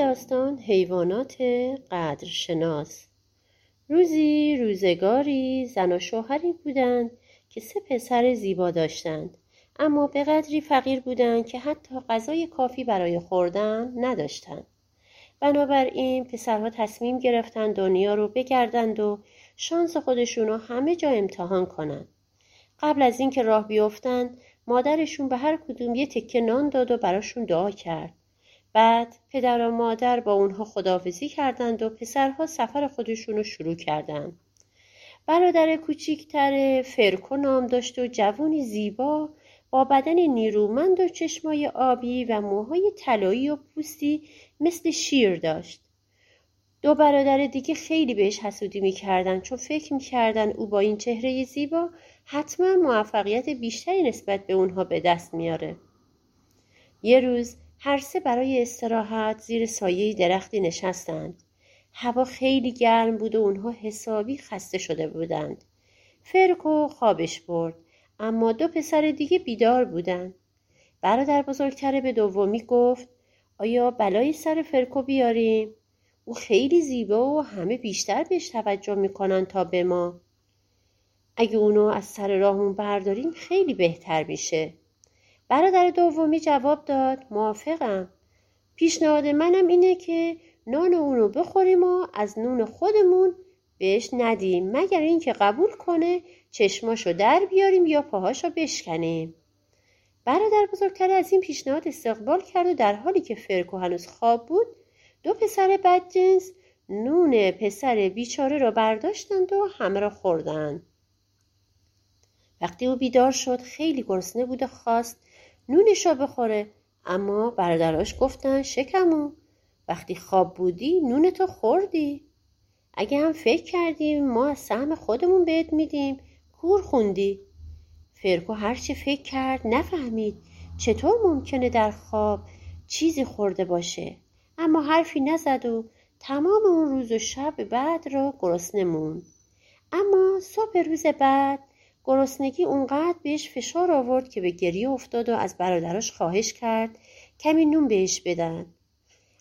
داستان حیوانات قدرشناس. روزی روزگاری زن و شوهری بودند که سه پسر زیبا داشتند اما به قدری فقیر بودند که حتی غذای کافی برای خوردن نداشتند. بنابراین پسرها تصمیم گرفتند دنیا رو بگردند و شانس خودشون رو همه جا امتحان کنند. قبل از اینکه راه بیفتند مادرشون به هر کدوم یه تکه نان داد و براشون دعا کرد. بعد پدر و مادر با اونها خداحافظی کردند و پسرها سفر خودشون رو شروع کردند. برادر کوچیکتر فرکو نام داشت و جوونی زیبا با بدن نیرومند و چشمای آبی و موهای طلایی و پوستی مثل شیر داشت. دو برادر دیگه خیلی بهش حسودی می‌کردن چون فکر می‌کردن او با این چهره زیبا حتما موفقیت بیشتری نسبت به اونها به دست میاره. یه روز هر سه برای استراحت زیر سایه درختی نشستند هوا خیلی گرم بود و اونها حسابی خسته شده بودند فرکو خوابش برد اما دو پسر دیگه بیدار بودن. برادر بزرگتره به دومی گفت آیا بلای سر فرکو بیاریم؟ او خیلی زیبا و همه بیشتر بهش توجه می‌کنن تا به ما. اگه اونو از سر راهمون برداریم خیلی بهتر میشه. برادر دومی جواب داد موافقم. پیشنهاد منم اینه که نان اونو بخوریم و از نون خودمون بهش ندیم مگر اینکه قبول کنه چشماشو در بیاریم یا پاهاشو بشکنیم برادر بزرگتر از این پیشنهاد استقبال کرد و در حالی که فرکو هنوز خواب بود دو پسر بدجنس نون پسر بیچاره را برداشتند و همه را خوردند وقتی او بیدار شد خیلی گرسنه بود و خواست نونش را بخوره. اما برادراش گفتن شکمو وقتی خواب بودی نونتو خوردی. اگه هم فکر کردیم ما از سهم خودمون بهت میدیم. کور خوندی. فرکو هرچی فکر کرد نفهمید چطور ممکنه در خواب چیزی خورده باشه. اما حرفی نزد و تمام اون روز و شب بعد را گرسنه موند. اما صبح روز بعد گرسنگی اونقدر بهش فشار آورد که به گریه افتاد و از برادراش خواهش کرد کمی نون بهش بدن.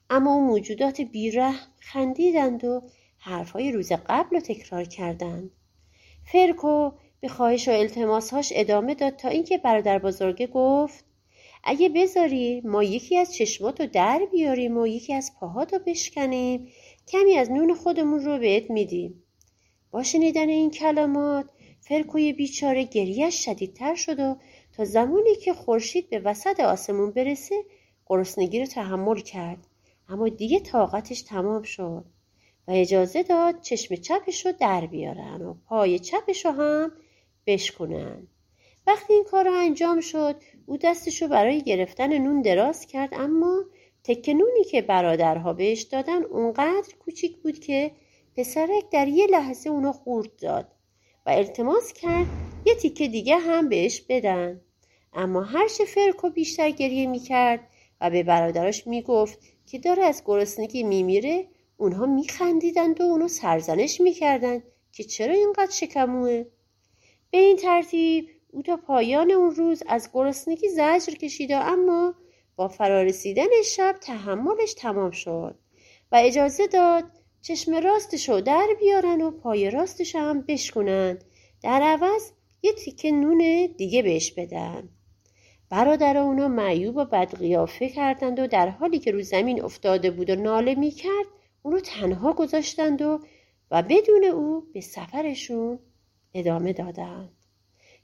اما اون موجودات بیره خندیدند و حرفهای روز قبل رو تکرار کردند. فرکو به خواهش و التماسهاش ادامه داد تا اینکه برادر بزرگه گفت اگه بذاری ما یکی از چشمات در بیاریم و یکی از پاهات رو بشکنیم کمی از نون خودمون رو بهت میدیم. با شنیدن این کلمات فرکوی بیچاره گریهش شدیدتر شد و تا زمانی که خورشید به وسط آسمون برسه گرسنگی رو تحمل کرد. اما دیگه طاقتش تمام شد و اجازه داد چشم چپش رو در بیارن و پای چپش رو هم بشکنن وقتی این کار انجام شد او دستش رو برای گرفتن نون دراز کرد اما تکه نونی که برادرها بهش دادن اونقدر کوچیک بود که پسرک در یه لحظه اونو خورد داد. و التماس کرد یه تیکه دیگه هم بهش بدن. اما هر فرکو بیشتر گریه می‌کرد و به برادراش می‌گفت که داره از گرسنگی میمیره اونها میخندیدند و اونو سرزنش می‌کردند که چرا اینقدر شکموه. به این ترتیب او تا پایان اون روز از گرسنگی زجر کشید اما با فرارسیدن شب تحملش تمام شد و اجازه داد چشم راستش رو در بیارن و پای راستش هم بشکنن در عوض یه تیکه نون دیگه بهش بدن. برادر اونا معیوب و بدقیافه کردند و در حالی که رو زمین افتاده بود و ناله می‌کرد اونو تنها گذاشتند و و بدون او به سفرشون ادامه دادند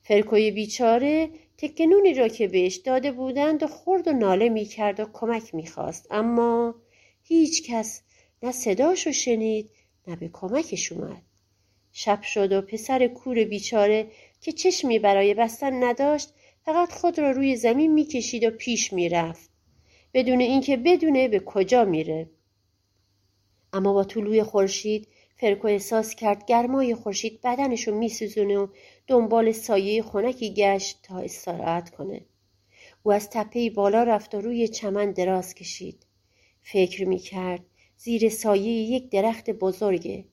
فرکوی بیچاره تکنونی را که بهش داده بودند و خورد و ناله می کرد و کمک می خواست. اما هیچ کس نه صداشو شنید نه به کمکش اومد. شب شد و پسر کور بیچاره که چشمی برای بستن نداشت فقط خود را روی زمین می‌کشید و پیش می‌رفت. بدون اینکه بدونه به کجا میره. اما با طلوع خورشید فرکو احساس کرد گرمای خورشید بدنشو میسوزونه و دنبال سایه خنکی گشت تا استراحت کنه. او از تپه بالا رفت و روی چمن دراز کشید. فکر می‌کرد زیر سایه یک درخت بزرگه.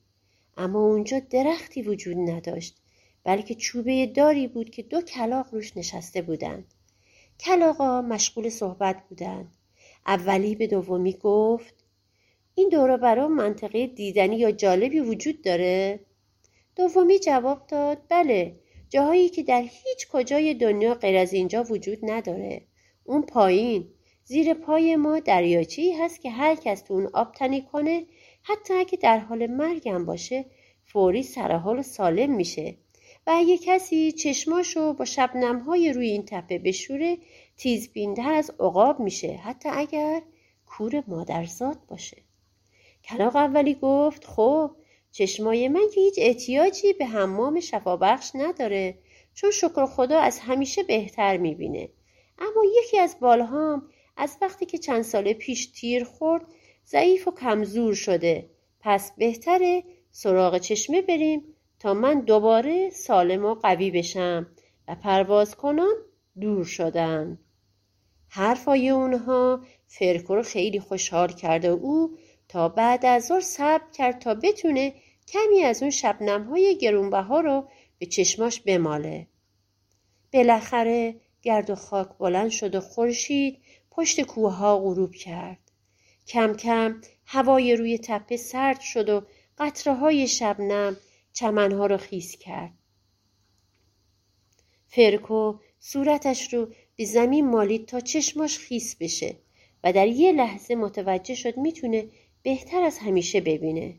اما اونجا درختی وجود نداشت بلکه چوبه داری بود که دو کلاق روش نشسته بودند کلاقا مشغول صحبت بودند اولی به دومی گفت این دورا برا منطقه دیدنی یا جالبی وجود داره؟ دومی جواب داد بله جاهایی که در هیچ کجای دنیا غیر از اینجا وجود نداره. اون پایین. زیر پای ما دریاچه‌ای هست که هر کس تو اون آب تنی کنه حتی اگه در حال مرگم باشه فوری سرحال و سالم میشه. و اگه کسی چشماشو با شبنمهای روی این تپه بشوره تیزبینتر از عقاب میشه حتی اگر کور مادرزاد باشه. کلاق اولی گفت خب چشمای من که هیچ احتیاجی به حمام شفابخش نداره چون شکر خدا از همیشه بهتر می‌بینه. اما یکی از بالهام از وقتی که چند سال پیش تیر خورد ضعیف و کمزور شده. پس بهتره سراغ چشمه بریم تا من دوباره سالم و قوی بشم و پرواز کنان دور شدن. حرفای اونها فرکو رو خیلی خوشحال کرده او تا بعد از ظهر صبر کرد تا بتونه کمی از اون شبنم های گرونبها رو به چشماش بماله. بالاخره گرد و خاک بلند شد و خورشید پشت کوه ها غروب کرد کم کم هوای روی تپه سرد شد و قطره های شبنم چمنها رو خیس کرد. فرکو صورتش رو به زمین مالید تا چشماش خیس بشه و در یه لحظه متوجه شد می‌تونه بهتر از همیشه ببینه.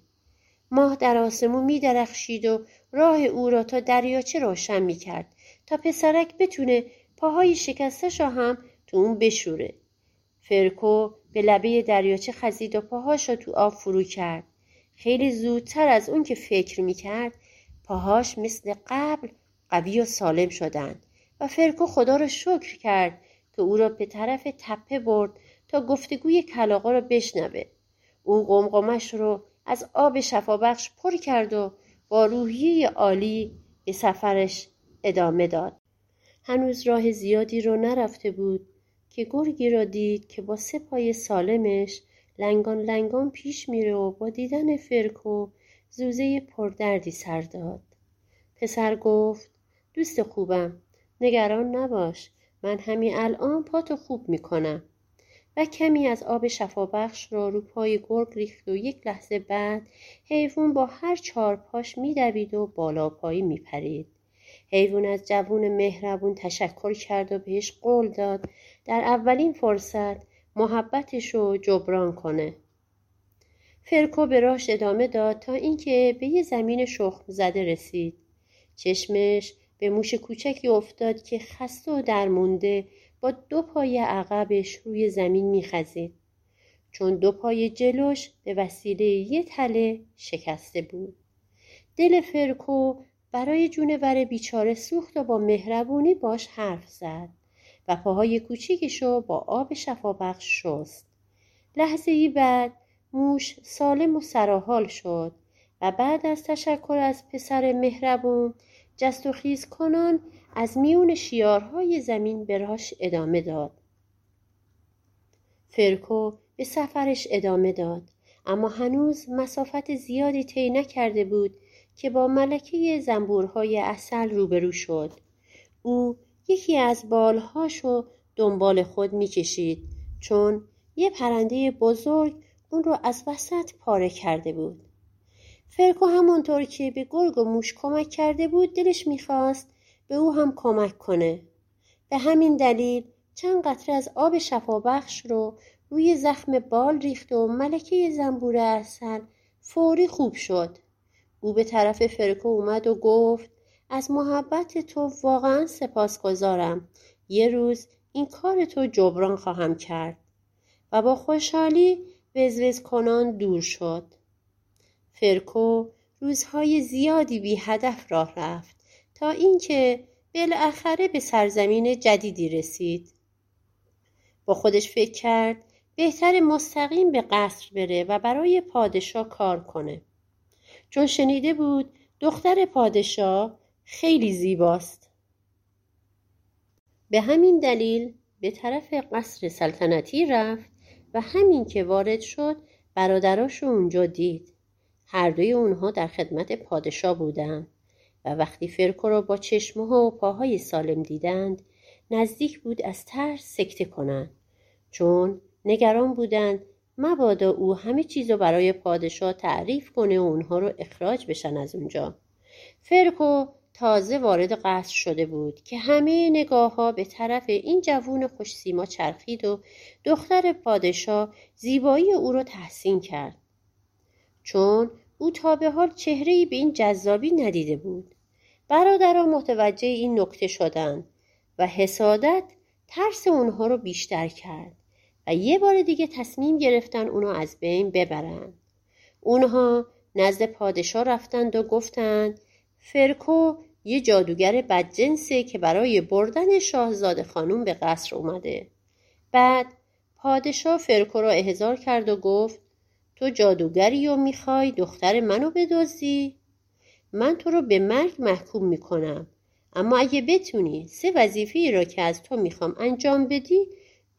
ماه در آسمون میدرخشید و راه او را تا دریاچه روشن می‌کرد تا پسرک بتونه پاهای شکستش را هم تو اون بشوره. فرکو به لبه دریاچه خزید و پاهاش را تو آب فرو کرد. خیلی زودتر از اون که فکر می‌کرد پاهاش مثل قبل قوی و سالم شدند و فرکو خدا را شکر کرد که او را به طرف تپه برد تا گفتگوی کلاقا را بشنوه. او قمقمش رو از آب شفابخش پر کرد و با روحیه عالی به سفرش ادامه داد. هنوز راه زیادی رو نرفته بود. که گرگی را دید که با سه پای سالمش لنگان لنگان پیش میره و با دیدن فرکو زوزه پردردی سر داد. پسر گفت دوست خوبم نگران نباش من همین الان پاتو خوب می‌کنم. و کمی از آب شفابخش را رو پای گرگ ریخت و یک لحظه بعد حیوان با هر چهار پاش میدوید و بالا پایی میپرید. حیوان از جوون مهربون تشکر کرد و بهش قول داد. در اولین فرصت محبتش رو جبران کنه. فرکو به راهش ادامه داد تا اینکه به یه زمین شخم زده رسید. چشمش به موش کوچکی افتاد که خسته و درمونده با دو پای عقبش روی زمین میخزید. چون دو پای جلوش به وسیله یه تله شکسته بود. دل فرکو برای جونور بیچاره سوخت و با مهربونی باش حرف زد و پاهای کوچیکشو با آب شفابخش شست. لحظه ای بعد موش سالم و سراحال شد و بعد از تشکر از پسر مهربون جست و خیز کنان از میون شیارهای زمین به راش ادامه داد. فرکو به سفرش ادامه داد اما هنوز مسافت زیادی طی نکرده بود که با ملکه زنبورهای اصل روبرو شد. او یکی از بالهاشو دنبال خود می‌کشید چون یه پرنده بزرگ اون رو از وسط پاره کرده بود. فرکو همونطور که به گرگ و موش کمک کرده بود دلش می‌خواست به او هم کمک کنه. به همین دلیل چند قطره از آب شفابخش رو روی زخم بال ریخت و ملکه زنبور اصل فوری خوب شد. او به طرف فرکو اومد و گفت از محبت تو واقعا سپاسگزارم. یه روز این کار تو جبران خواهم کرد. و با خوشحالی وزوز کنان دور شد. فرکو روزهای زیادی بی هدف راه رفت تا اینکه بالاخره به سرزمین جدیدی رسید. با خودش فکر کرد بهتر مستقیم به قصر بره و برای پادشاه کار کنه. چون شنیده بود دختر پادشاه خیلی زیباست. به همین دلیل به طرف قصر سلطنتی رفت و همین که وارد شد برادراش رو اونجا دید. هر دوی اونها در خدمت پادشاه بودند و وقتی فرکو را با چشمه و پاهای سالم دیدند نزدیک بود از ترس سکته کنند. چون نگران بودند مبادا او همه چیز رو برای پادشاه تعریف کنه و اونها رو اخراج بشن از اونجا. فرکو تازه وارد قصر شده بود که همه نگاه ها به طرف این جوون خوش سیما چرخید و دختر پادشاه زیبایی او را تحسین کرد. چون او تا به حال چهرهی به این جذابی ندیده بود. برادران متوجه این نکته شدند و حسادت ترس اونها رو بیشتر کرد. و یه بار دیگه تصمیم گرفتن اونو از بین ببرن. اونها نزد پادشاه رفتند و گفتند فرکو یه جادوگر بدجنسه که برای بردن شاهزاده خانوم به قصر اومده. بعد پادشاه فرکو را احضار کرد و گفت تو جادوگری و می‌خوای دختر منو بدزدی؟ من تو رو به مرگ محکوم می‌کنم. اما اگه بتونی سه وظیفه را که از تو می‌خوام انجام بدی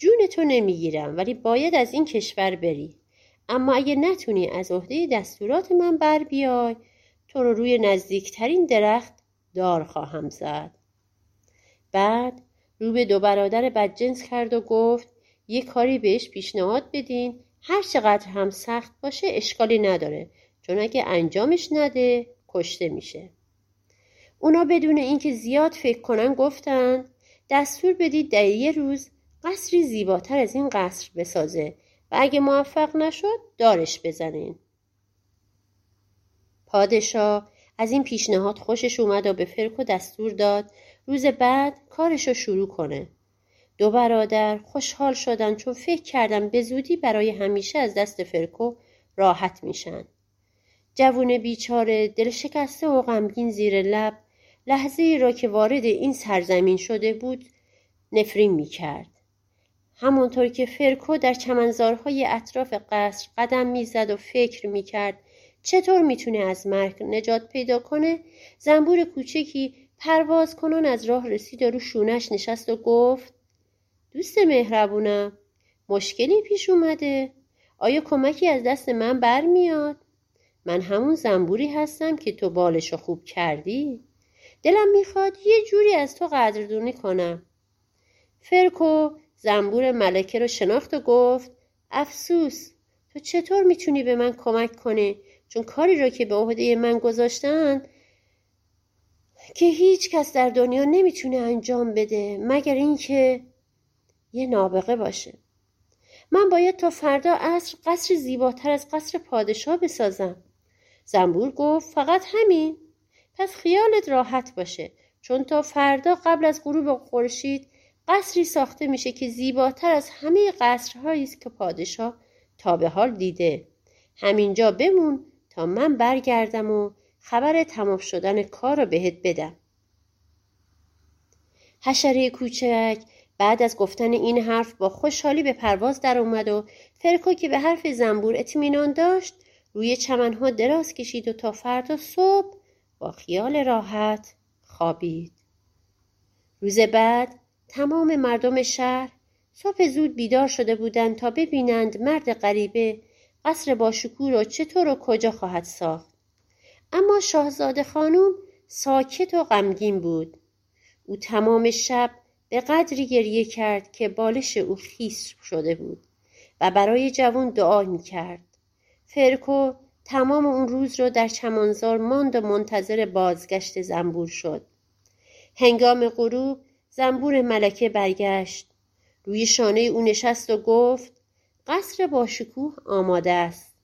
جون تو نمی‌گیرم ولی باید از این کشور بری. اما اگه نتونی از عهده دستورات من بر بیای تو رو روی نزدیکترین درخت دار خواهم زد. بعد رو به دو برادر بدجنس کرد و گفت یه کاری بهش پیشنهاد بدین هر چقدر هم سخت باشه اشکالی نداره چون اگه انجامش نده کشته میشه. اونا بدون اینکه زیاد فکر کنن گفتن دستور بدید در یه روز قصری زیباتر از این قصر بسازه و اگه موفق نشد دارش بزنین پادشاه از این پیشنهاد خوشش اومد و به فرکو دستور داد روز بعد کارش رو شروع کنه. دو برادر خوشحال شدن چون فکر کردن به زودی برای همیشه از دست فرکو راحت میشن. جوون بیچاره دل شکسته و غمگین زیر لب لحظه ای را که وارد این سرزمین شده بود نفرین می‌کرد. همانطور که فرکو در چمنزارهای اطراف قصر قدم می‌زد و فکر می‌کرد چطور می‌تونه از مرگ نجات پیدا کنه زنبور کوچکی پرواز کنان از راه رسید و رو شونش نشست و گفت دوست مهربونم مشکلی پیش اومده آیا کمکی از دست من برمیاد؟ من همون زنبوری هستم که تو بالشو خوب کردی دلم می‌خواد یه جوری از تو قدردونی کنم. فرکو زنبور ملکه رو شناخت و گفت افسوس تو چطور می‌تونی به من کمک کنی؟ چون کاری را که به عهده من گذاشتن که هیچ کس در دنیا نمی‌تونه انجام بده مگر اینکه یه نابغه باشه. من باید تا فردا عصر قصر زیباتر از قصر پادشاه بسازم. زنبور گفت فقط همین پس خیالت راحت باشه چون تا فردا قبل از غروب خورشید قصری ساخته میشه که زیباتر از همه قصرهایی است که پادشاه تا به حال دیده. همینجا بمون تا من برگردم و خبر تمام شدن کار رو بهت بدم. حشره کوچک بعد از گفتن این حرف با خوشحالی به پرواز در اومد و فرکو که به حرف زنبور اطمینان داشت روی چمنها دراز کشید و تا فردا صبح با خیال راحت خوابید. روز بعد تمام مردم شهر صبح زود بیدار شده بودند تا ببینند مرد غریبه قصر باشکوه را چطور و کجا خواهد ساخت اما شاهزاده خانم ساکت و غمگین بود او تمام شب به قدری گریه کرد که بالش او خیس شده بود و برای جوان دعا می کرد. فرکو تمام اون روز را در چمانزار ماند و منتظر بازگشت زنبور شد. هنگام غروب زنبور ملکه برگشت. روی شانه او نشست و گفت قصر باشکوه آماده است.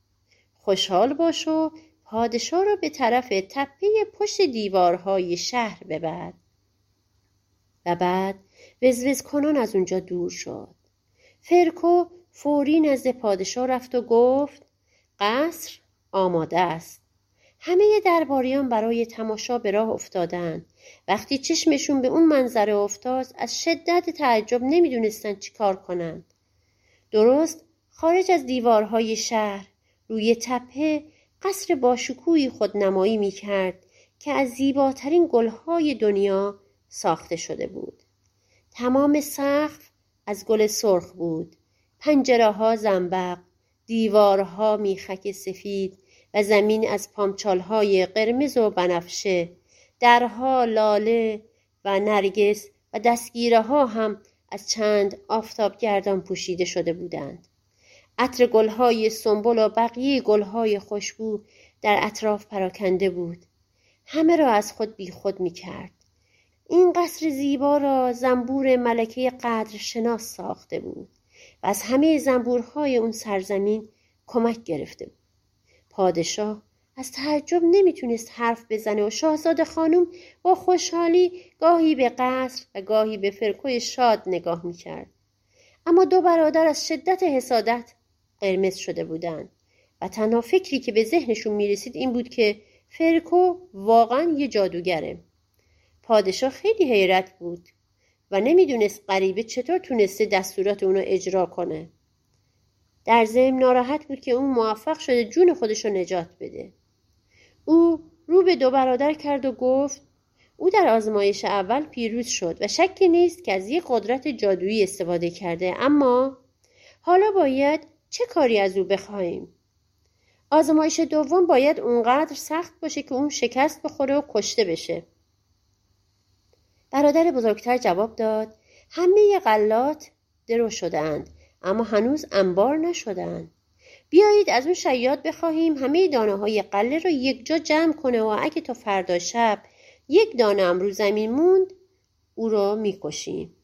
خوشحال باش و پادشاه را به طرف تپه پشت دیوارهای شهر ببرد و بعد وزوز کنان از اونجا دور شد فرکو فوری نزد پادشاه رفت و گفت قصر آماده است همه درباریان برای تماشا به راه افتادند وقتی چشمشون به اون منظره افتاد از شدت تعجب نمی‌دونستند چی کار کنند درست خارج از دیوارهای شهر روی تپه قصر باشکوهی خودنمایی می کرد که از زیباترین گلهای دنیا ساخته شده بود. تمام سقف از گل سرخ بود. پنجره ها زنبق، دیوارها میخک سفید و زمین از پامچالهای قرمز و بنفشه، درها لاله و نرگس و دستگیره ها هم از چند آفتابگردان پوشیده شده بودند. عطر گلهای سنبل و بقیه گلهای خوشبو در اطراف پراکنده بود. همه را از خود بیخود می کرد. این قصر زیبا را زنبور ملکه قدر شناس ساخته بود و از همه زنبورهای اون سرزمین کمک گرفته بود. پادشاه. از تعجب نمی‌تونست حرف بزنه و شاهزاده خانم با خوشحالی گاهی به قصر و گاهی به فرکوی شاد نگاه می‌کرد. اما دو برادر از شدت حسادت قرمز شده بودند و تنها فکری که به ذهنشون می‌رسید این بود که فرکو واقعا یه جادوگره. پادشاه خیلی حیرت بود و نمی‌دونست غریبه چطور تونسته دستورات اونو اجرا کنه. در ضمن ناراحت بود که اون موفق شده جون خودش رو نجات بده. او رو به دو برادر کرد و گفت او در آزمایش اول پیروز شد و شکی نیست که از یک قدرت جادویی استفاده کرده اما حالا باید چه کاری از او بخواهیم؟ آزمایش دوم باید اونقدر سخت باشه که اون شکست بخوره و کشته بشه. برادر بزرگتر جواب داد همه غلات درو شدهاند. اما هنوز انبار نشدهاند بیایید از اون شیاد بخواهیم همه دانه های قله رو یک جا جمع کنه و اگه تا فردا شب یک دانه هم رو زمین موند او را می‌کشیم.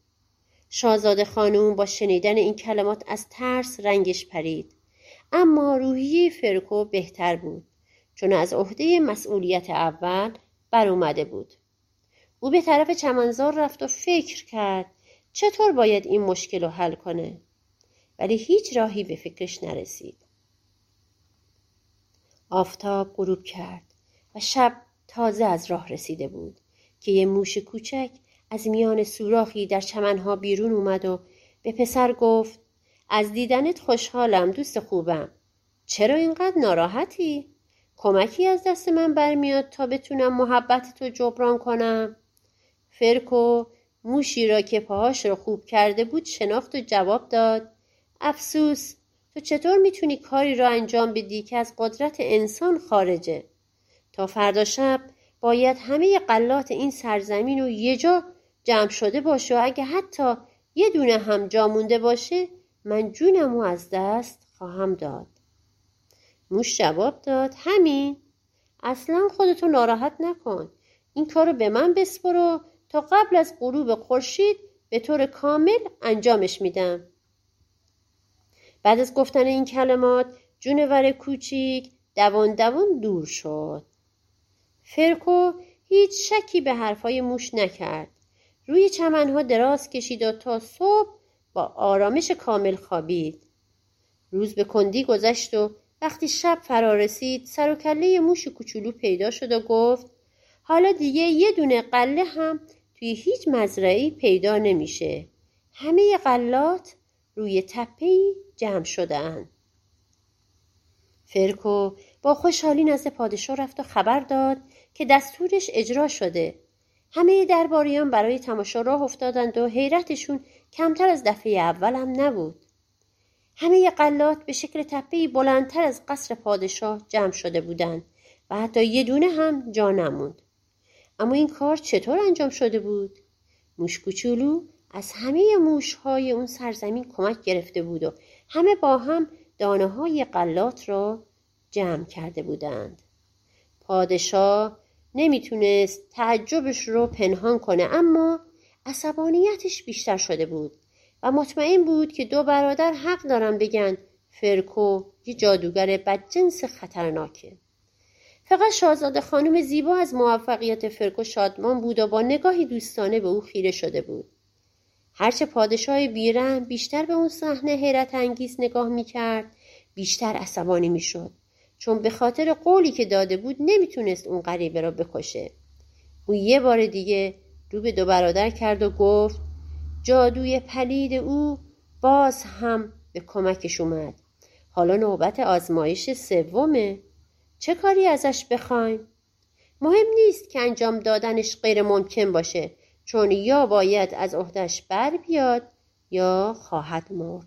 شاهزاده خانم با شنیدن این کلمات از ترس رنگش پرید. اما روحی فرکو بهتر بود چون از عهده مسئولیت اول بر اومده بود. او به طرف چمنزار رفت و فکر کرد چطور باید این مشکل رو حل کنه. ولی هیچ راهی به فکرش نرسید آفتاب غروب کرد و شب تازه از راه رسیده بود که یه موش کوچک از میان سوراخی در چمنها بیرون اومد و به پسر گفت از دیدنت خوشحالم دوست خوبم چرا اینقدر ناراحتی؟ کمکی از دست من برمیاد تا بتونم محبت تو جبران کنم؟ فرکو موشی را که پاهاش را خوب کرده بود شناخت و جواب داد افسوس تو چطور می‌تونی کاری را انجام بدی که از قدرت انسان خارجه؟ تا فردا شب باید همه قلات این سرزمین رو یه جا جمع شده باشه و اگه حتی یه دونه هم جا مونده باشه من جونمو از دست خواهم داد. موش جواب داد همین. اصلا خودتو ناراحت نکن. این کارو به من بسپرو تا قبل از غروب خورشید به طور کامل انجامش میدم. بعد از گفتن این کلمات جونور کوچیک دوان دوان دور شد. فرکو هیچ شکی به حرفای موش نکرد. روی چمنها دراز کشید و تا صبح با آرامش کامل خوابید. روز به کندی گذشت و وقتی شب فرا رسید سر و کله موش کوچولو پیدا شد و گفت حالا دیگه یه دونه قله هم توی هیچ مزرعی پیدا نمیشه. همه قلات روی تپهی جمع شدهاند فرکو با خوشحالی نزد پادشاه رفت و خبر داد که دستورش اجرا شده همه درباریان برای تماشا راه افتادند و حیرتشون کمتر از دفعه اول هم نبود. همه قلات به شکل تپهی بلندتر از قصر پادشاه جمع شده بودند و حتی یه دونه هم جا نموند. اما این کار چطور انجام شده بود؟ موش کوچولو از همه موشهای اون سرزمین کمک گرفته بود و همه با هم دانه های قلات را جمع کرده بودند. پادشاه نمی‌تونست تعجبش رو پنهان کنه اما عصبانیتش بیشتر شده بود و مطمئن بود که دو برادر حق دارن بگن فرکو یه جادوگر بدجنس خطرناکه فقط شاهزاده خانم زیبا از موفقیت فرکو شادمان بود و با نگاهی دوستانه به او خیره شده بود هرچه پادشاه بیرم بیشتر به اون صحنه حیرت انگیز نگاه می‌کرد بیشتر عصبانی می‌شد. چون به خاطر قولی که داده بود نمی‌تونست اون غریبه را بکشه. او یه بار دیگه رو به دو برادر کرد و گفت جادوی پلید او باز هم به کمکش اومد. حالا نوبت آزمایش سومه. چه کاری ازش بخوایم؟ مهم نیست که انجام دادنش غیر ممکن باشه. چون یا باید از عهدش بر بیاد یا خواهد مرد.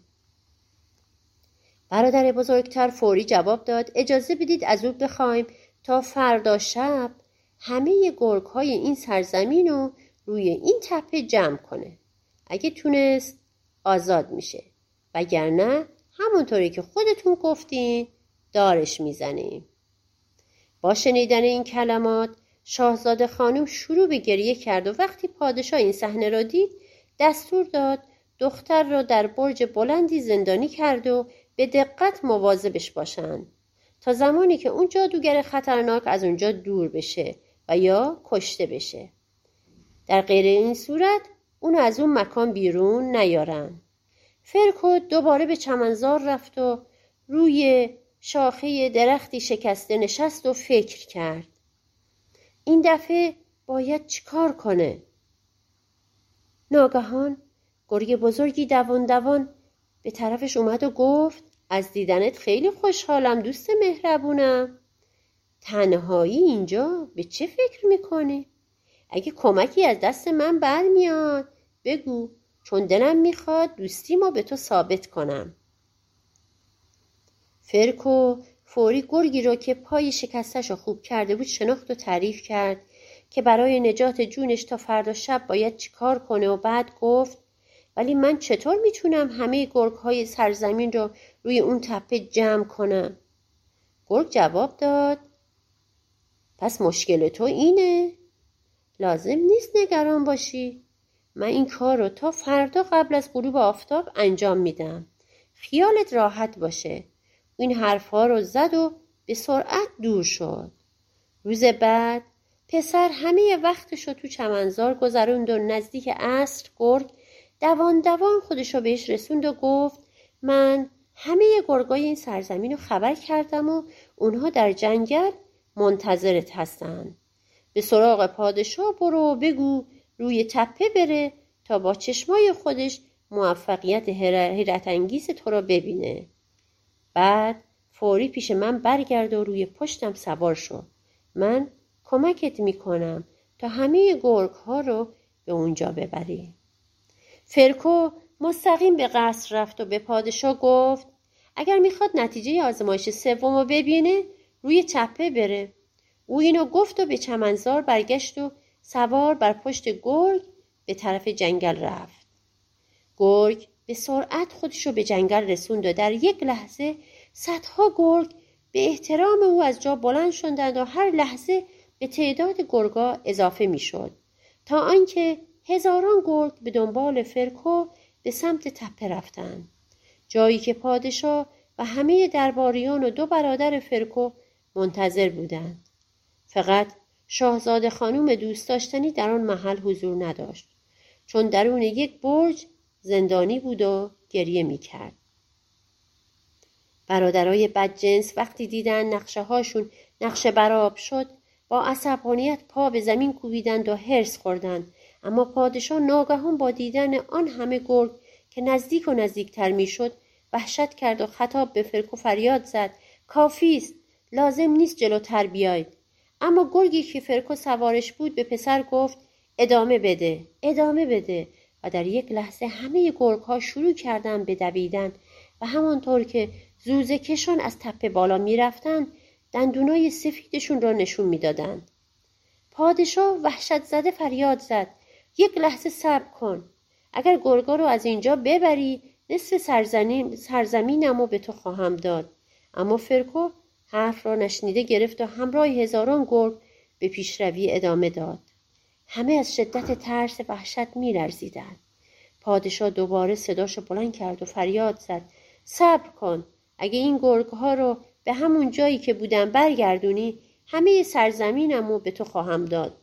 برادر بزرگتر فوری جواب داد اجازه بدید از او بخوایم تا فردا شب همه گرگ های این سرزمین رو روی این تپه جمع کنه. اگه تونست آزاد میشه. وگرنه همونطوری که خودتون گفتین دارش می‌زنیم. با شنیدن این کلمات شاهزاده خانم شروع به گریه کرد و وقتی پادشاه این صحنه را دید دستور داد دختر را در برج بلندی زندانی کرد و به دقت مواظبش باشند. تا زمانی که اون جادوگر خطرناک از اونجا دور بشه و یا کشته بشه. در غیر این صورت اون از اون مکان بیرون نیارن فرکو دوباره به چمنزار رفت و روی شاخه درختی شکسته نشست و فکر کرد. این دفعه باید چیکار کنه؟ ناگهان گرگ بزرگی دوان دوان به طرفش اومد و گفت از دیدنت خیلی خوشحالم دوست مهربونم. تنهایی اینجا به چه فکر می‌کنی؟ اگه کمکی از دست من برمیاد بگو چون دلم می‌خواد دوستی ما به تو ثابت کنم. فرکو فوری گرگی را که پای شکستش را خوب کرده بود شناخت و تعریف کرد که برای نجات جونش تا فردا شب باید چیکار کنه و بعد گفت ولی من چطور می‌تونم همه گرگ های سرزمین را روی اون تپه جمع کنم؟ گرگ جواب داد پس مشکل تو اینه؟ لازم نیست نگران باشی من این کار رو تا فردا قبل از غروب آفتاب انجام میدم خیالت راحت باشه این حرفها رو زد و به سرعت دور شد. روز بعد پسر همه وقتش رو تو چمنزار گذروند و نزدیک عصر گرگ دوان دوان خودش رو بهش رسوند و گفت من همه گرگای این سرزمین رو خبر کردم و اونها در جنگل منتظرت هستن. به سراغ پادشاه برو بگو روی تپه بره تا با چشمای خودش موفقیت حیرت انگیز تو را ببینه. بعد فوری پیش من برگرد و روی پشتم سوار شو. من کمکت می‌کنم تا همه گرگ ها رو به اونجا ببری. فرکو مستقیم به قصر رفت و به پادشاه گفت اگر می‌خواد نتیجه آزمایش سوم رو ببینه روی تپه بره. او اینو گفت و به چمنزار برگشت و سوار بر پشت گرگ به طرف جنگل رفت. گرگ به سرعت خودش رو به جنگل رسوند و در یک لحظه صدها گرگ به احترام او از جا بلند شدند و هر لحظه به تعداد گرگا اضافه می‌شد. تا آنکه هزاران گرگ به دنبال فرکو به سمت تپه رفتند. جایی که پادشاه و همه درباریان و دو برادر فرکو منتظر بودند. فقط شاهزاده خانوم دوست داشتنی در آن محل حضور نداشت. چون درون یک برج زندانی بود و گریه می کرد. برادرای بدجنس وقتی دیدن نقشه هاشون نقشه براب شد با عصبانیت پا به زمین کوبیدند و هرس خوردند. اما پادشاه ناگهان با دیدن آن همه گرگ که نزدیک و نزدیکتر می‌شد وحشت کرد و خطاب به فرک و فریاد زد. کافی است لازم نیست جلوتر بیاید. اما گرگی که فرکو سوارش بود به پسر گفت ادامه بده ادامه بده. و در یک لحظه همه گرگ ها شروع کردن به دویدن و همانطور که زوزه کشان از تپه بالا می‌رفتند دندونای سفیدشون را نشون می‌دادند. پادشاه وحشت زده فریاد زد یک لحظه صبر کن. اگر گرگا رو از اینجا ببری نصف سرزمین سرزمینم به تو خواهم داد. اما فرکو حرف را نشنیده گرفت و همراه هزاران گرگ به پیشروی ادامه داد. همه از شدت ترس وحشت میلرزیدند پادشاه دوباره صداش بلند کرد و فریاد زد. صبر کن. اگه این گرگ ها رو به همون جایی که بودن برگردونی همه سرزمینم رو به تو خواهم داد.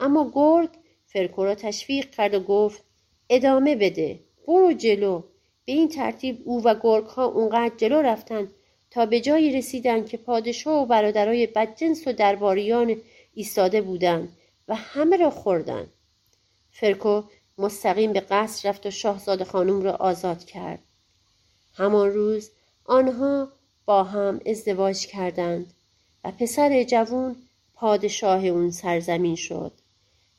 اما گرگ فرکو را تشویق کرد و گفت ادامه بده. برو جلو. به این ترتیب او و گرگ ها اونقدر جلو رفتن تا به جایی رسیدند که پادشاه و برادرای بدجنس و درباریان ایستاده بودند و همه را خوردند فرکو مستقیم به قصر رفت و شاهزاده خانم را آزاد کرد. همان روز آنها با هم ازدواج کردند و پسر جوون پادشاه اون سرزمین شد.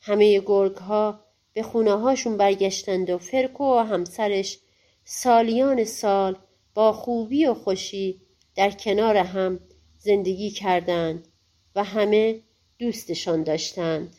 همه گرگ ها به خونه هاشون برگشتند و فرکو و همسرش سالیان سال با خوبی و خوشی در کنار هم زندگی کردند و همه دوستشان داشتند.